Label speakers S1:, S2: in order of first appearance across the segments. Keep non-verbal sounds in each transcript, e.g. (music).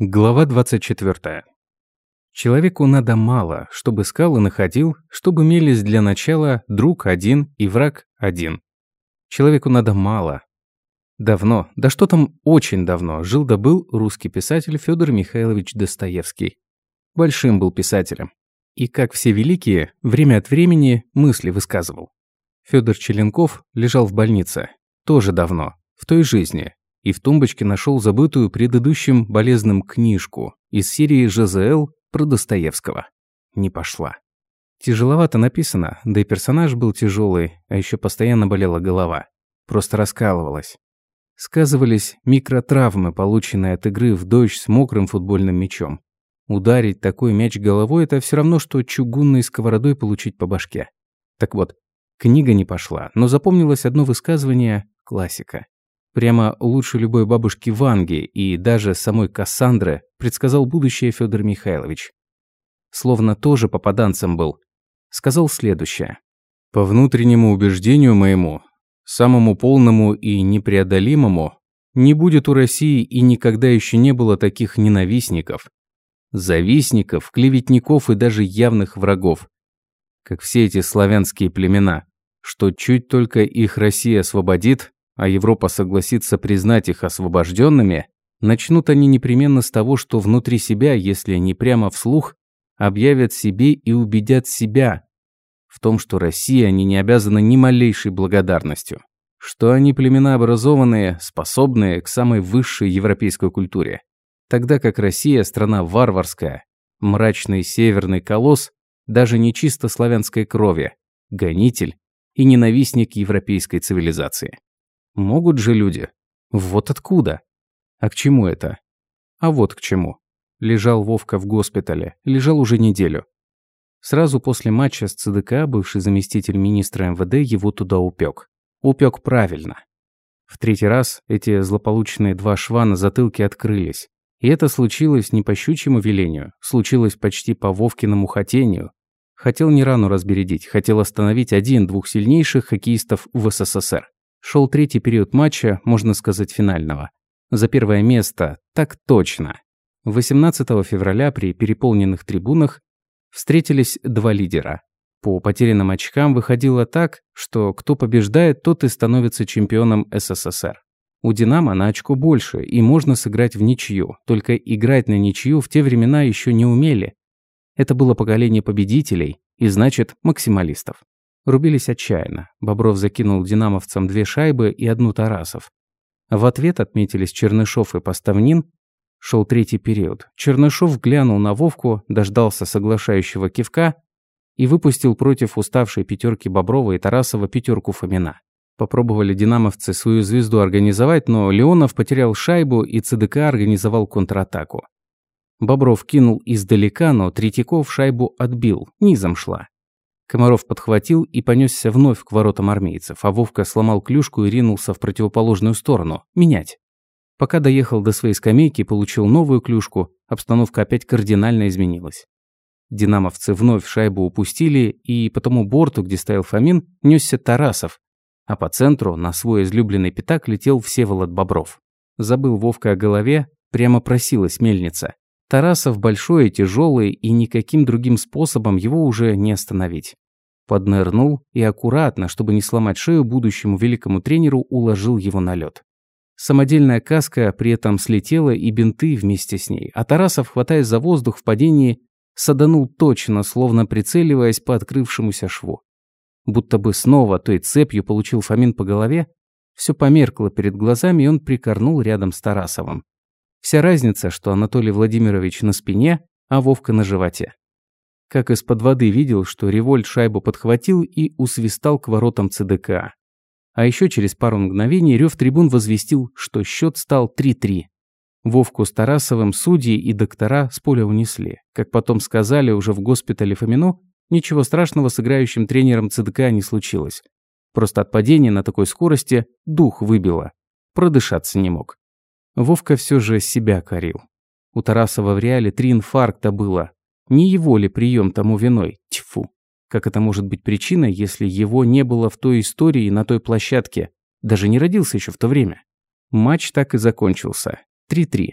S1: Глава 24. Человеку надо мало, чтобы скалы находил, чтобы мелись для начала друг один и враг один. Человеку надо мало. Давно, да что там очень давно, жил да был русский писатель Федор Михайлович Достоевский. Большим был писателем. И, как все великие, время от времени мысли высказывал. Федор Челенков лежал в больнице. Тоже давно, в той жизни, и в тумбочке нашел забытую предыдущим болезным книжку из серии ЖЗЛ про Достоевского. Не пошла. Тяжеловато написано, да и персонаж был тяжелый, а еще постоянно болела голова. Просто раскалывалась. Сказывались микротравмы, полученные от игры в дождь с мокрым футбольным мячом. Ударить такой мяч головой – это все равно, что чугунной сковородой получить по башке. Так вот, книга не пошла, но запомнилось одно высказывание – классика. Прямо лучше любой бабушки Ванги и даже самой Кассандры предсказал будущее Федор Михайлович. Словно тоже попаданцем был. Сказал следующее. «По внутреннему убеждению моему, самому полному и непреодолимому, не будет у России и никогда еще не было таких ненавистников, завистников, клеветников и даже явных врагов, как все эти славянские племена, что чуть только их Россия освободит, а Европа согласится признать их освобожденными, начнут они непременно с того, что внутри себя, если не прямо вслух, объявят себе и убедят себя в том, что России они не обязаны ни малейшей благодарностью, что они племена образованные, способные к самой высшей европейской культуре, тогда как Россия – страна варварская, мрачный северный колосс, даже не чисто славянской крови, гонитель и ненавистник европейской цивилизации. Могут же люди. Вот откуда. А к чему это? А вот к чему. Лежал Вовка в госпитале. Лежал уже неделю. Сразу после матча с ЦДК бывший заместитель министра МВД его туда упек. Упек правильно. В третий раз эти злополучные два шва на затылке открылись. И это случилось не по щучьему велению, случилось почти по Вовкиному хотению. Хотел не рану разбередить, хотел остановить один-двух сильнейших хоккеистов в СССР. Шел третий период матча, можно сказать, финального. За первое место, так точно. 18 февраля при переполненных трибунах встретились два лидера. По потерянным очкам выходило так, что кто побеждает, тот и становится чемпионом СССР. У «Динамо» на очко больше, и можно сыграть в ничью, только играть на ничью в те времена еще не умели. Это было поколение победителей, и значит максималистов. Рубились отчаянно. Бобров закинул динамовцам две шайбы и одну Тарасов. В ответ отметились Чернышов и Поставнин. Шел третий период. Чернышов глянул на Вовку, дождался соглашающего кивка и выпустил против уставшей пятерки Боброва и Тарасова пятерку Фомина. Попробовали динамовцы свою звезду организовать, но Леонов потерял шайбу и ЦДК организовал контратаку. Бобров кинул издалека, но Третьяков шайбу отбил, низом шла. Комаров подхватил и понесся вновь к воротам армейцев, а Вовка сломал клюшку и ринулся в противоположную сторону. Менять. Пока доехал до своей скамейки и получил новую клюшку, обстановка опять кардинально изменилась. Динамовцы вновь шайбу упустили, и по тому борту, где стоял Фомин, несся Тарасов, а по центру на свой излюбленный пятак летел Всеволод Бобров. Забыл Вовка о голове, прямо просилась мельница. Тарасов большой и тяжелый, и никаким другим способом его уже не остановить. Поднырнул и аккуратно, чтобы не сломать шею будущему великому тренеру, уложил его на лед. Самодельная каска при этом слетела и бинты вместе с ней, а Тарасов, хватаясь за воздух в падении, саданул точно, словно прицеливаясь по открывшемуся шву. Будто бы снова той цепью получил Фомин по голове, все померкло перед глазами, и он прикорнул рядом с Тарасовым. Вся разница, что Анатолий Владимирович на спине, а Вовка на животе. Как из-под воды видел, что Револьт шайбу подхватил и усвистал к воротам ЦДК. А еще через пару мгновений рев трибун возвестил, что счет стал 3-3. Вовку с Тарасовым судьи и доктора с поля унесли. Как потом сказали уже в госпитале Фомину, ничего страшного с играющим тренером ЦДК не случилось. Просто от падения на такой скорости дух выбило. Продышаться не мог. Вовка все же себя корил. У Тарасова в реале три инфаркта было. Не его ли прием тому виной? Тьфу. Как это может быть причиной, если его не было в той истории на той площадке? Даже не родился еще в то время. Матч так и закончился. 3-3.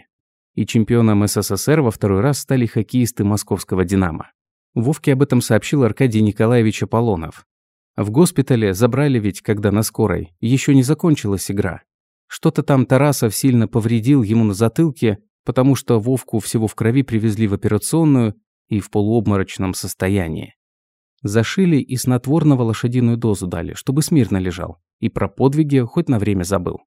S1: И чемпионом СССР во второй раз стали хоккеисты московского «Динамо». Вовке об этом сообщил Аркадий Николаевич Аполлонов. В госпитале забрали ведь, когда на скорой. Еще не закончилась игра. Что-то там Тарасов сильно повредил ему на затылке, потому что Вовку всего в крови привезли в операционную и в полуобморочном состоянии. Зашили и снотворного лошадиную дозу дали, чтобы смирно лежал. И про подвиги хоть на время забыл.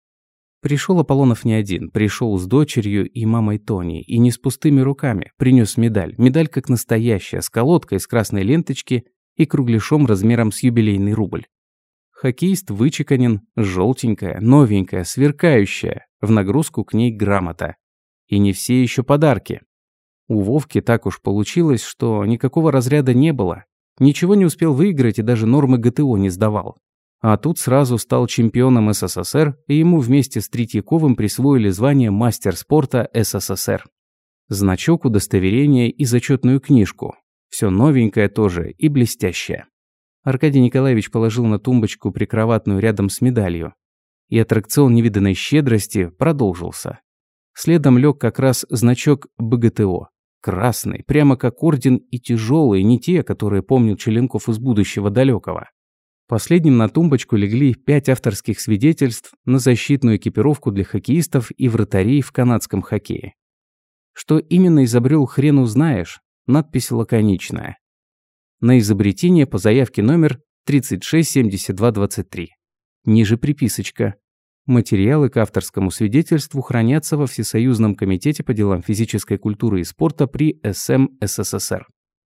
S1: Пришел Аполлонов не один, пришел с дочерью и мамой Тони, и не с пустыми руками, принес медаль. Медаль как настоящая, с колодкой из красной ленточки и кругляшом размером с юбилейный рубль. Хоккеист вычеканен, желтенькая, новенькая, сверкающая, в нагрузку к ней грамота. И не все еще подарки. У Вовки так уж получилось, что никакого разряда не было. Ничего не успел выиграть и даже нормы ГТО не сдавал. А тут сразу стал чемпионом СССР, и ему вместе с Третьяковым присвоили звание мастер спорта СССР. Значок, удостоверение и зачетную книжку. Все новенькое тоже и блестящее. Аркадий Николаевич положил на тумбочку прикроватную рядом с медалью. И аттракцион невиданной щедрости продолжился. Следом лег как раз значок БГТО. Красный, прямо как орден и тяжелый, не те, которые помнил Челенков из будущего далекого. Последним на тумбочку легли пять авторских свидетельств на защитную экипировку для хоккеистов и вратарей в канадском хоккее. Что именно изобрел хрен узнаешь, надпись лаконичная. На изобретение по заявке номер 367223. Ниже приписочка. Материалы к авторскому свидетельству хранятся во Всесоюзном комитете по делам физической культуры и спорта при СМ СССР.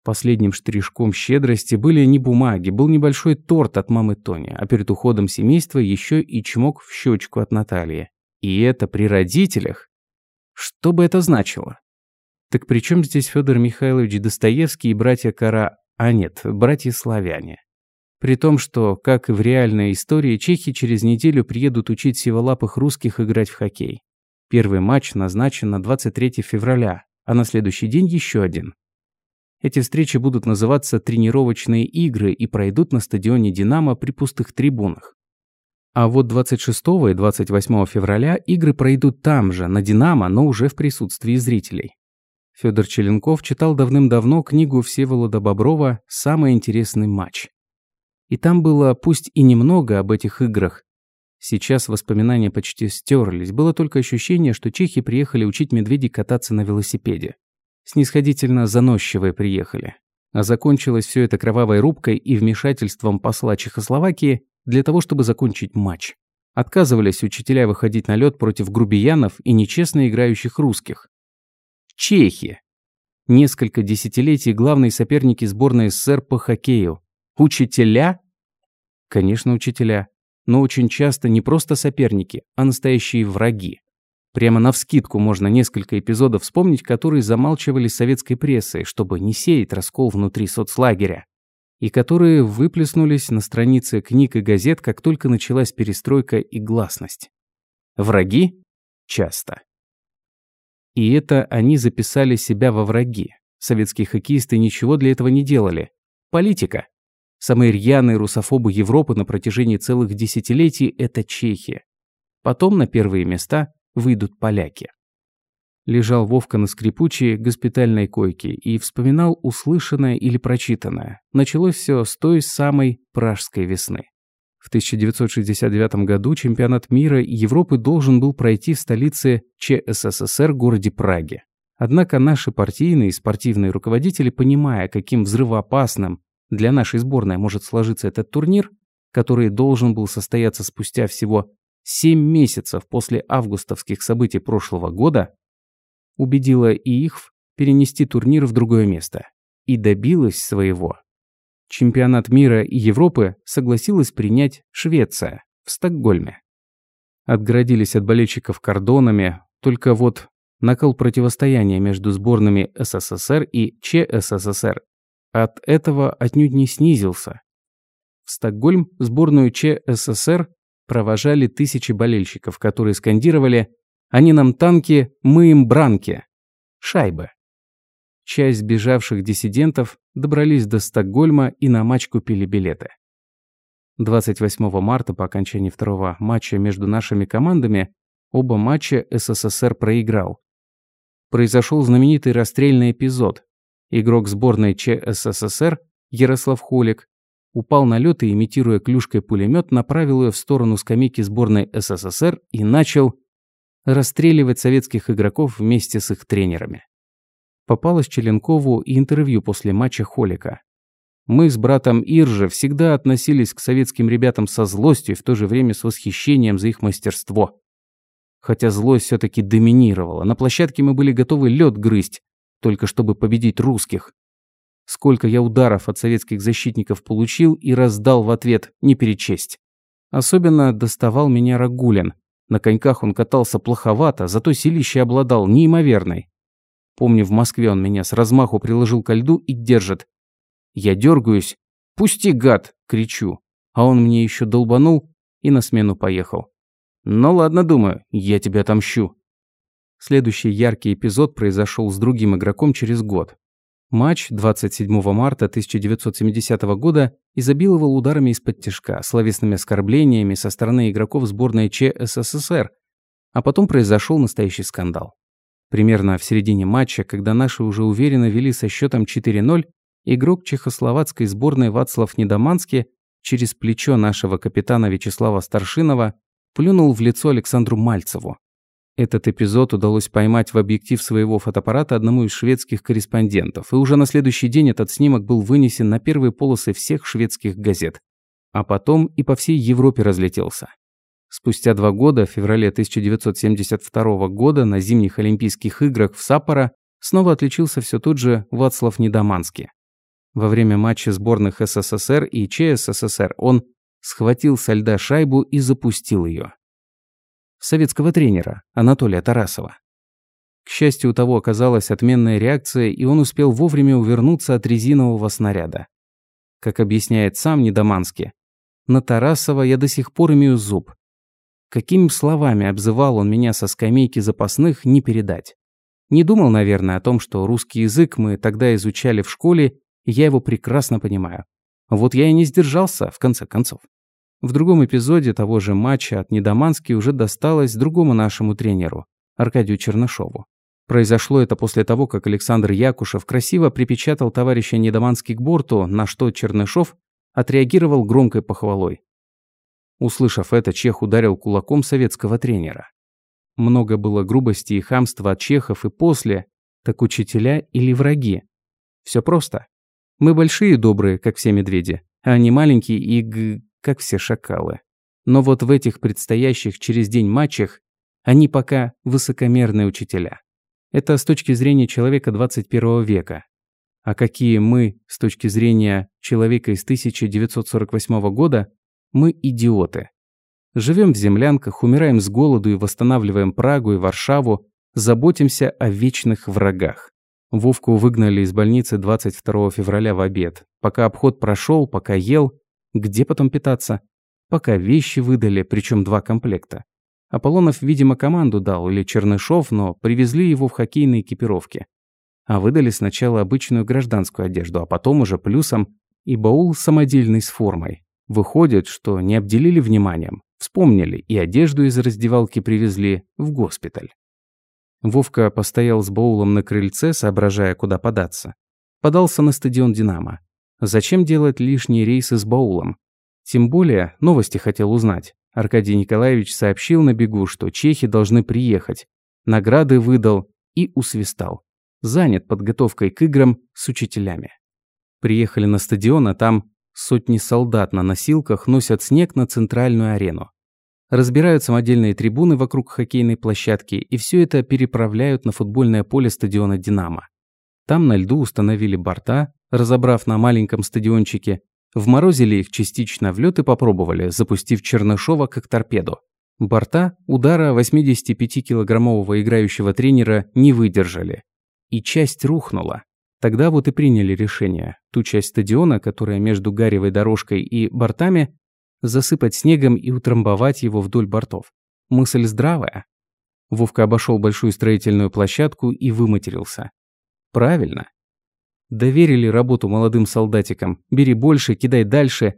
S1: Последним штришком щедрости были не бумаги, был небольшой торт от мамы Тони, а перед уходом семейства еще и чмок в щечку от Натальи. И это при родителях? Что бы это значило? Так при чем здесь Федор Михайлович Достоевский и братья Кара... А нет, братья-славяне. При том, что, как и в реальной истории, чехи через неделю приедут учить сиволапых русских играть в хоккей. Первый матч назначен на 23 февраля, а на следующий день еще один. Эти встречи будут называться «тренировочные игры» и пройдут на стадионе «Динамо» при пустых трибунах. А вот 26 и 28 февраля игры пройдут там же, на «Динамо», но уже в присутствии зрителей. Федор Челенков читал давным-давно книгу Всеволода Боброва «Самый интересный матч». И там было, пусть и немного об этих играх, сейчас воспоминания почти стерлись, было только ощущение, что чехи приехали учить медведей кататься на велосипеде. Снисходительно заносчивые приехали. А закончилось все это кровавой рубкой и вмешательством посла Чехословакии для того, чтобы закончить матч. Отказывались учителя выходить на лед против грубиянов и нечестно играющих русских. Чехи. Несколько десятилетий главные соперники сборной СССР по хоккею. Учителя? Конечно, учителя. Но очень часто не просто соперники, а настоящие враги. Прямо навскидку можно несколько эпизодов вспомнить, которые замалчивали советской прессой, чтобы не сеять раскол внутри соцлагеря. И которые выплеснулись на странице книг и газет, как только началась перестройка и гласность. Враги? Часто. И это они записали себя во враги. Советские хоккеисты ничего для этого не делали. Политика. Самые рьяные русофобы Европы на протяжении целых десятилетий – это чехи. Потом на первые места выйдут поляки. Лежал Вовка на скрипучей госпитальной койке и вспоминал услышанное или прочитанное. Началось все с той самой пражской весны. В 1969 году чемпионат мира Европы должен был пройти в столице ЧССР городе Праге. Однако наши партийные и спортивные руководители, понимая, каким взрывоопасным для нашей сборной может сложиться этот турнир, который должен был состояться спустя всего Семь месяцев после августовских событий прошлого года убедила и их перенести турнир в другое место. И добилась своего. Чемпионат мира и Европы согласилась принять Швеция в Стокгольме. Отгородились от болельщиков кордонами, только вот накал противостояния между сборными СССР и ЧССР от этого отнюдь не снизился. В Стокгольм сборную ЧССР провожали тысячи болельщиков, которые скандировали «Они нам танки, мы им бранки». Шайбы. Часть бежавших диссидентов добрались до Стокгольма и на матч купили билеты. 28 марта по окончании второго матча между нашими командами оба матча СССР проиграл. произошел знаменитый расстрельный эпизод. Игрок сборной ЧССР Ярослав Холик упал на лед и, имитируя клюшкой пулемет, направил ее в сторону скамейки сборной СССР и начал расстреливать советских игроков вместе с их тренерами. Попалось Челенкову и интервью после матча Холика. Мы с братом Ирже всегда относились к советским ребятам со злостью и в то же время с восхищением за их мастерство. Хотя злость все таки доминировала, на площадке мы были готовы лед грызть, только чтобы победить русских. Сколько я ударов от советских защитников получил и раздал в ответ, не перечесть. Особенно доставал меня Рагулин. На коньках он катался плоховато, зато силище обладал неимоверной. Помню, в Москве он меня с размаху приложил ко льду и держит. Я дергаюсь. «Пусти, гад!» – кричу. А он мне еще долбанул и на смену поехал. «Ну ладно, думаю, я тебя отомщу». Следующий яркий эпизод произошел с другим игроком через год. Матч 27 марта 1970 года изобиловал ударами из-под тяжка, словесными оскорблениями со стороны игроков сборной Ч СССР, а потом произошел настоящий скандал. Примерно в середине матча, когда наши уже уверенно вели со счетом 4-0, игрок чехословацкой сборной Вацлав Недоманский через плечо нашего капитана Вячеслава Старшинова плюнул в лицо Александру Мальцеву. Этот эпизод удалось поймать в объектив своего фотоаппарата одному из шведских корреспондентов, и уже на следующий день этот снимок был вынесен на первые полосы всех шведских газет. А потом и по всей Европе разлетелся. Спустя два года, в феврале 1972 года, на зимних Олимпийских играх в Саппоро снова отличился все тот же Вацлав Недоманский. Во время матча сборных СССР и ЧССР он схватил со льда шайбу и запустил ее советского тренера Анатолия Тарасова. К счастью, у того оказалась отменная реакция, и он успел вовремя увернуться от резинового снаряда. Как объясняет сам Недоманский, на Тарасова я до сих пор имею зуб. Какими словами обзывал он меня со скамейки запасных, не передать. Не думал, наверное, о том, что русский язык мы тогда изучали в школе, и я его прекрасно понимаю. Вот я и не сдержался, в конце концов. В другом эпизоде того же матча от Недомански уже досталось другому нашему тренеру, Аркадию Чернышову. Произошло это после того, как Александр Якушев красиво припечатал товарища Недомански к борту, на что Чернышов отреагировал громкой похвалой. Услышав это, Чех ударил кулаком советского тренера. Много было грубости и хамства от чехов и после, так учителя или враги. Все просто. Мы большие и добрые, как все медведи, а они маленькие и г как все шакалы. Но вот в этих предстоящих через день матчах они пока высокомерные учителя. Это с точки зрения человека 21 века. А какие мы с точки зрения человека из 1948 года, мы идиоты. Живем в землянках, умираем с голоду и восстанавливаем Прагу и Варшаву, заботимся о вечных врагах. Вовку выгнали из больницы 22 февраля в обед. Пока обход прошел, пока ел, где потом питаться? Пока вещи выдали, причем два комплекта. Аполлонов, видимо, команду дал, или Чернышов, но привезли его в хоккейной экипировке. А выдали сначала обычную гражданскую одежду, а потом уже плюсом и баул самодельный с формой. Выходит, что не обделили вниманием, вспомнили и одежду из раздевалки привезли в госпиталь. Вовка постоял с баулом на крыльце, соображая, куда податься. Подался на стадион «Динамо». Зачем делать лишние рейсы с баулом? Тем более, новости хотел узнать. Аркадий Николаевич сообщил на бегу, что чехи должны приехать. Награды выдал и усвистал. Занят подготовкой к играм с учителями. Приехали на стадион, а там сотни солдат на носилках носят снег на центральную арену. Разбирают самодельные трибуны вокруг хоккейной площадки и все это переправляют на футбольное поле стадиона «Динамо». Там на льду установили борта, разобрав на маленьком стадиончике, вморозили их частично в лед и попробовали, запустив Чернышова как торпеду. Борта удара 85-килограммового играющего тренера не выдержали. И часть рухнула. Тогда вот и приняли решение. Ту часть стадиона, которая между гаревой дорожкой и бортами, засыпать снегом и утрамбовать его вдоль бортов. Мысль здравая. Вовка обошел большую строительную площадку и выматерился. Правильно. Доверили работу молодым солдатикам. Бери больше, кидай дальше.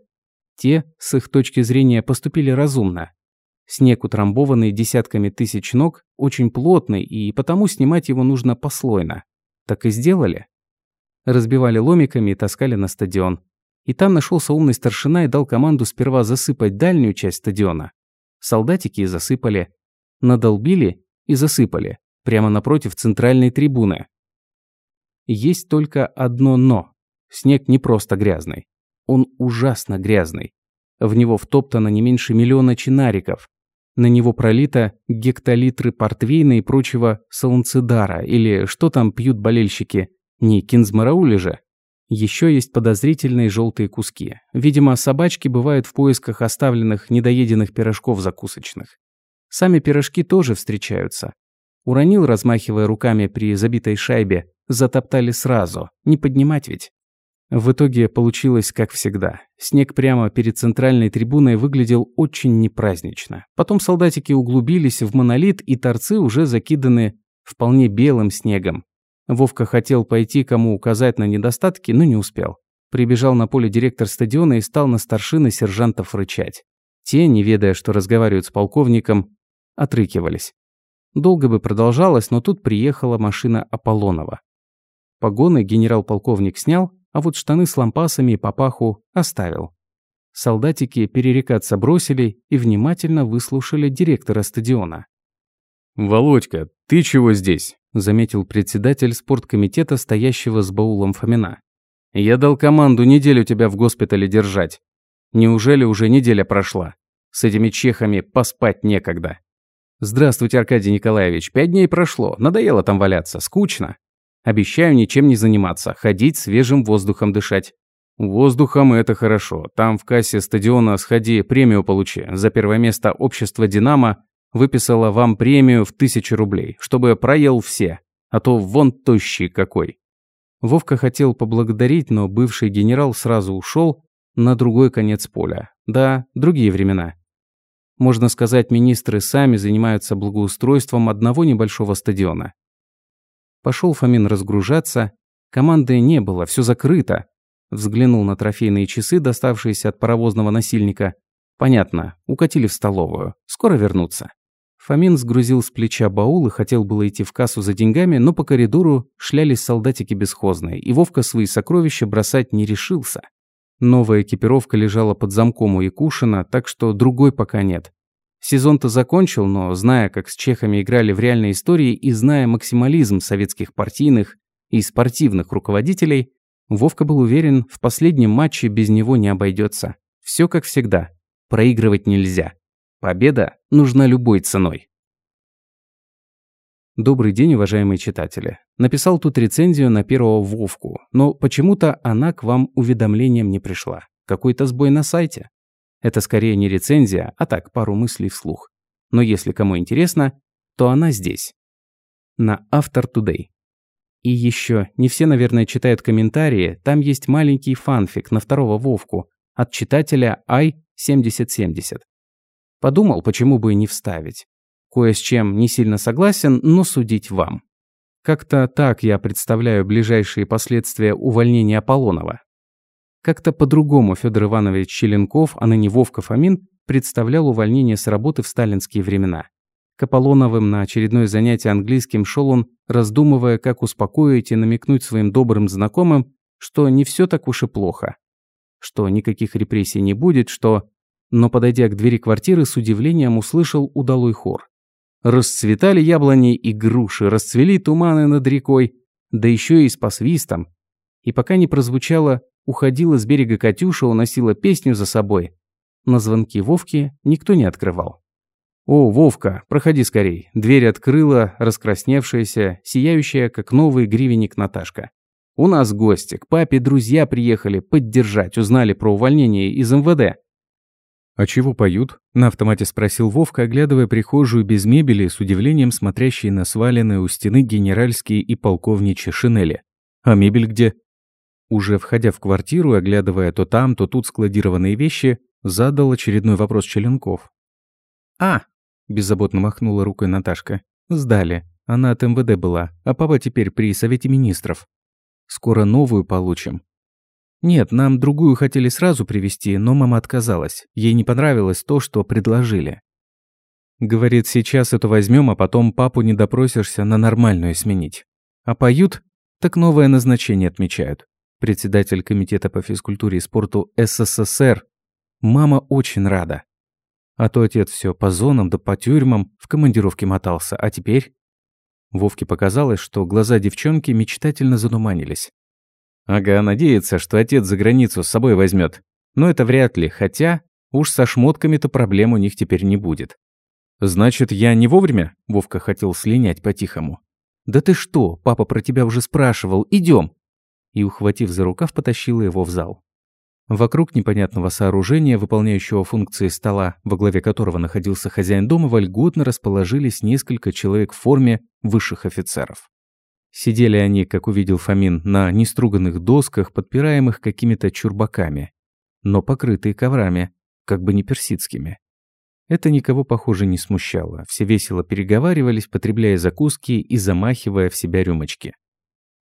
S1: Те, с их точки зрения, поступили разумно. Снег, утрамбованный десятками тысяч ног, очень плотный, и потому снимать его нужно послойно. Так и сделали. Разбивали ломиками и таскали на стадион. И там нашелся умный старшина и дал команду сперва засыпать дальнюю часть стадиона. Солдатики и засыпали. Надолбили и засыпали. Прямо напротив центральной трибуны. Есть только одно «но». Снег не просто грязный. Он ужасно грязный. В него втоптано не меньше миллиона чинариков. На него пролито гектолитры портвейна и прочего солнцедара, или что там пьют болельщики, не кинзмараули же. Еще есть подозрительные желтые куски. Видимо, собачки бывают в поисках оставленных недоеденных пирожков закусочных. Сами пирожки тоже встречаются. Уронил, размахивая руками при забитой шайбе, затоптали сразу, не поднимать ведь. В итоге получилось как всегда. Снег прямо перед центральной трибуной выглядел очень непразднично. Потом солдатики углубились в монолит, и торцы уже закиданы вполне белым снегом. Вовка хотел пойти кому указать на недостатки, но не успел. Прибежал на поле директор стадиона и стал на старшины сержантов рычать. Те, не ведая, что разговаривают с полковником, отрыкивались. Долго бы продолжалось, но тут приехала машина Аполлонова. Погоны генерал-полковник снял, а вот штаны с лампасами и папаху оставил. Солдатики перерекаться бросили и внимательно выслушали директора стадиона.
S2: «Володька, ты чего здесь?»
S1: – заметил председатель спорткомитета, стоящего с баулом Фомина.
S2: «Я дал команду неделю тебя в госпитале держать. Неужели уже неделя прошла? С этими чехами поспать некогда». «Здравствуйте, Аркадий Николаевич. Пять дней прошло. Надоело там валяться. Скучно. Обещаю ничем не заниматься, ходить свежим воздухом дышать. Воздухом это хорошо. Там в кассе стадиона сходи, премию получи. За первое место общество «Динамо» выписало вам премию в тысячу рублей, чтобы проел все. А то вон тощий какой.
S1: Вовка хотел поблагодарить, но бывший генерал сразу ушел на другой конец поля. Да, другие времена. Можно сказать, министры сами занимаются благоустройством одного небольшого стадиона. Пошел Фомин разгружаться. Команды не было, все закрыто. Взглянул на трофейные часы, доставшиеся от паровозного насильника. Понятно, укатили в столовую. Скоро вернутся. Фомин сгрузил с плеча баул и хотел было идти в кассу за деньгами, но по коридору шлялись солдатики бесхозные, и Вовка свои сокровища бросать не решился. Новая экипировка лежала под замком у Якушина, так что другой пока нет. Сезон-то закончил, но зная, как с чехами играли в реальной истории и зная максимализм советских партийных и спортивных руководителей, Вовка был уверен, в последнем матче без него не обойдется. Все как всегда. Проигрывать нельзя. Победа нужна любой ценой. Добрый день, уважаемые читатели. Написал тут рецензию на первого Вовку, но почему-то она к вам уведомлением не пришла. Какой-то сбой на сайте. Это скорее не рецензия, а так, пару мыслей вслух. Но если кому интересно, то она здесь. На Автор Today. И еще, не все, наверное, читают комментарии, там есть маленький фанфик на второго Вовку от читателя i7070. Подумал, почему бы и не вставить. Кое с чем не сильно согласен, но судить вам. Как-то так я представляю ближайшие последствия увольнения Аполлонова. Как-то по-другому Федор Иванович Челенков, а ныне Вовка Фомин, представлял увольнение с работы в сталинские времена. К Аполлоновым на очередное занятие английским шел он, раздумывая, как успокоить и намекнуть своим добрым знакомым, что не все так уж и плохо. Что никаких репрессий не будет, что... Но подойдя к двери квартиры, с удивлением услышал удалой хор. Расцветали яблони и груши, расцвели туманы над рекой, да еще и с посвистом. И пока не прозвучало Уходила с берега Катюша, уносила песню за собой. На звонки Вовки никто не открывал. «О, Вовка, проходи скорей». Дверь открыла раскрасневшаяся, сияющая, как новый гривенник Наташка. «У нас гости, к папе друзья приехали поддержать, узнали про увольнение из МВД».
S2: «А чего поют?» – на автомате спросил Вовка, оглядывая прихожую без мебели, с удивлением смотрящие на сваленные у стены генеральские и полковничьи шинели. «А мебель где?» Уже входя в квартиру оглядывая то там, то тут складированные вещи, задал очередной вопрос Челенков.
S1: «А!» – беззаботно махнула рукой Наташка. «Сдали. Она от МВД была, а папа теперь при Совете Министров. Скоро новую получим». «Нет, нам другую хотели сразу привезти, но мама отказалась. Ей не понравилось то, что предложили». Говорит, сейчас это возьмем, а потом папу не допросишься на нормальную сменить. А поют, так новое назначение отмечают. Председатель комитета по физкультуре и спорту СССР. Мама очень рада. А то отец все по зонам да по тюрьмам в командировке мотался, а теперь... Вовке показалось, что глаза девчонки мечтательно задуманились. Ага, надеется, что отец за границу с собой возьмет. Но это вряд ли, хотя уж со шмотками-то проблем у них теперь не будет. «Значит, я не вовремя?» – Вовка хотел слинять по-тихому. «Да ты что? Папа про тебя уже спрашивал. Идем!» И, ухватив за рукав, потащила его в зал. Вокруг непонятного сооружения, выполняющего функции стола, во главе которого находился хозяин дома, вольготно расположились несколько человек в форме высших офицеров. Сидели они, как увидел Фомин, на неструганных досках, подпираемых какими-то чурбаками, но покрытые коврами, как бы не персидскими. Это никого, похоже, не смущало. Все весело переговаривались, потребляя закуски и замахивая в себя рюмочки.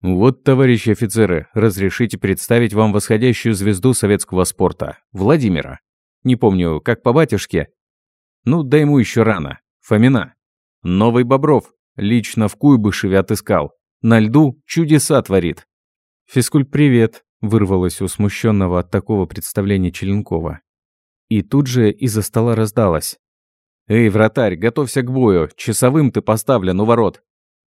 S1: «Вот, товарищи офицеры, разрешите представить вам восходящую звезду советского спорта, Владимира. Не помню, как по батюшке. Ну, да ему еще рано. Фомина. Новый Бобров. Лично в Куйбышеве отыскал. На льду чудеса творит». «Физкульт, привет», — вырвалось у смущенного от такого представления Челенкова. И тут же из-за стола раздалось. «Эй, вратарь, готовься к бою, часовым ты поставлен у ворот!»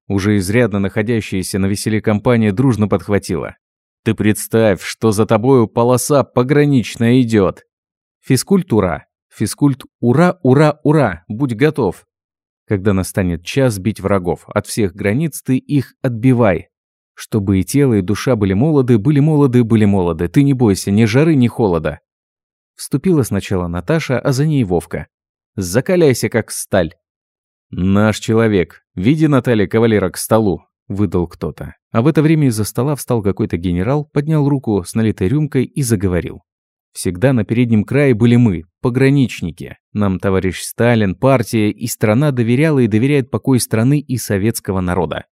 S1: Уже изрядно находящаяся на веселе компания дружно подхватила. «Ты представь, что за тобою полоса пограничная идет!» Физкультура. Физкульт «Ура, ура, ура! Будь готов!» Когда настанет час бить врагов, от всех границ ты их отбивай. Чтобы и тело, и душа были молоды, были молоды, были молоды. Ты не бойся ни жары, ни холода. Вступила сначала Наташа, а за ней Вовка. «Закаляйся, как сталь!» «Наш человек. Види Наталья кавалера к столу», — выдал кто-то. А в это время из-за стола встал какой-то генерал, поднял руку с налитой рюмкой и заговорил. Всегда на переднем крае были мы, пограничники. Нам товарищ Сталин, партия и страна доверяла и доверяет покой страны и советского народа.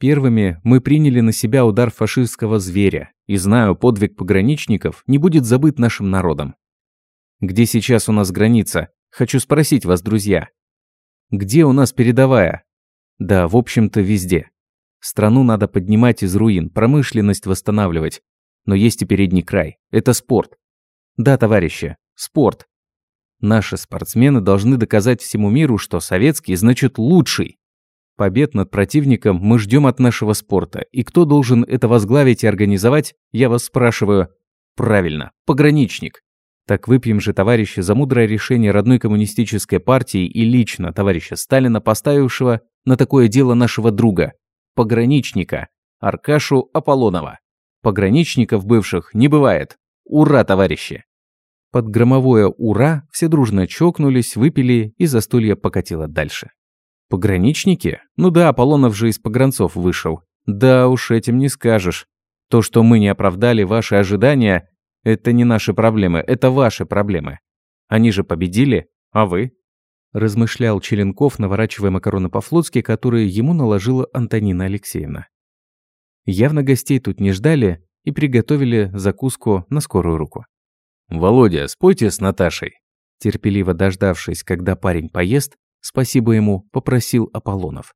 S1: Первыми мы приняли на себя удар фашистского зверя, и знаю, подвиг пограничников не будет забыт нашим народом. Где сейчас у нас граница? Хочу спросить вас, друзья. Где у нас передовая? Да, в общем-то, везде. Страну надо поднимать из руин, промышленность восстанавливать. Но есть и передний край. Это спорт. Да, товарищи, спорт. Наши спортсмены должны доказать всему миру, что советский значит лучший. Побед над противником мы ждем от нашего спорта. И кто должен это возглавить и организовать, я вас спрашиваю. Правильно, пограничник. Так выпьем же, товарищи, за мудрое решение родной коммунистической партии и лично товарища Сталина, поставившего на такое дело нашего друга, пограничника, Аркашу Аполлонова. Пограничников бывших не бывает. Ура, товарищи! Под громовое «Ура» все дружно чокнулись, выпили, и застолье покатило дальше. Пограничники? Ну да, Аполлонов же из погранцов вышел. Да уж, этим не скажешь. То, что мы не оправдали ваши ожидания, это не наши проблемы, это ваши проблемы. Они же победили, а вы?» Размышлял Челенков, наворачивая макароны по-флотски, которые ему наложила Антонина Алексеевна. Явно гостей тут не ждали и приготовили закуску на скорую руку. «Володя, спойте с Наташей!» Терпеливо дождавшись, когда парень поест, спасибо ему, попросил Аполлонов.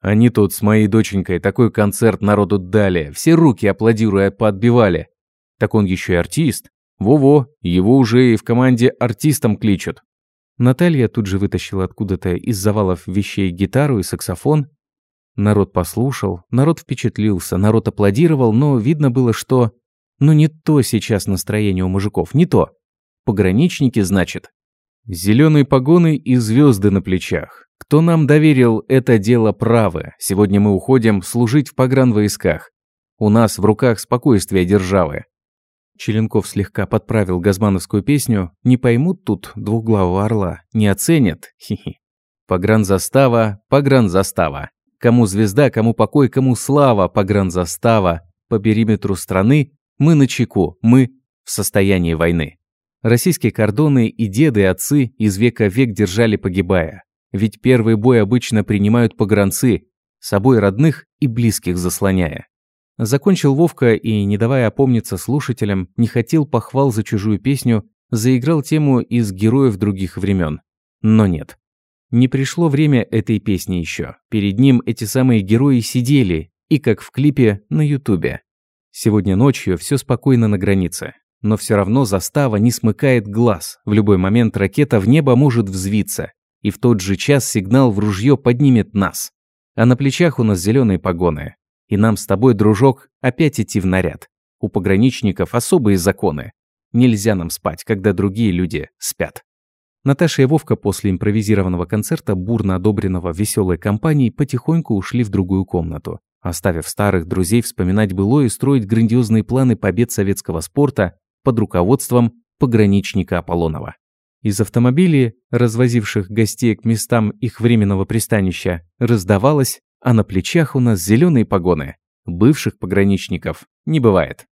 S1: «Они тут с моей доченькой такой концерт народу дали, все руки аплодируя поотбивали. Так он еще и артист. Во-во, его уже и в команде артистом кличут. Наталья тут же вытащила откуда-то из завалов вещей гитару и саксофон. Народ послушал, народ впечатлился, народ аплодировал, но видно было, что... Ну не то сейчас настроение у мужиков, не то. Пограничники, значит. Зеленые погоны и звезды на плечах. Кто нам доверил это дело правы? Сегодня мы уходим служить в погранвойсках. У нас в руках спокойствие державы. Челенков слегка подправил газмановскую песню «Не поймут тут двуглавого орла, не оценят, (laughs) хи-хи». Погранзастава, погранзастава. Кому звезда, кому покой, кому слава, погранзастава. По периметру страны мы на чеку, мы в состоянии войны. Российские кордоны и деды, и отцы из века в век держали погибая. Ведь первый бой обычно принимают погранцы, собой родных и близких заслоняя. Закончил Вовка и, не давая опомниться слушателям, не хотел похвал за чужую песню, заиграл тему из героев других времен. Но нет. Не пришло время этой песни еще. Перед ним эти самые герои сидели, и как в клипе на ютубе. Сегодня ночью все спокойно на границе. Но все равно застава не смыкает глаз. В любой момент ракета в небо может взвиться. И в тот же час сигнал в ружье поднимет нас. А на плечах у нас зеленые погоны. И нам с тобой, дружок, опять идти в наряд. У пограничников особые законы. Нельзя нам спать, когда другие люди спят. Наташа и Вовка после импровизированного концерта, бурно одобренного веселой компанией, потихоньку ушли в другую комнату, оставив старых друзей вспоминать былое и строить грандиозные планы побед советского спорта под руководством пограничника Аполлонова. Из автомобилей, развозивших гостей к местам их временного пристанища, раздавалось, а на плечах у нас зеленые погоны. Бывших пограничников не бывает.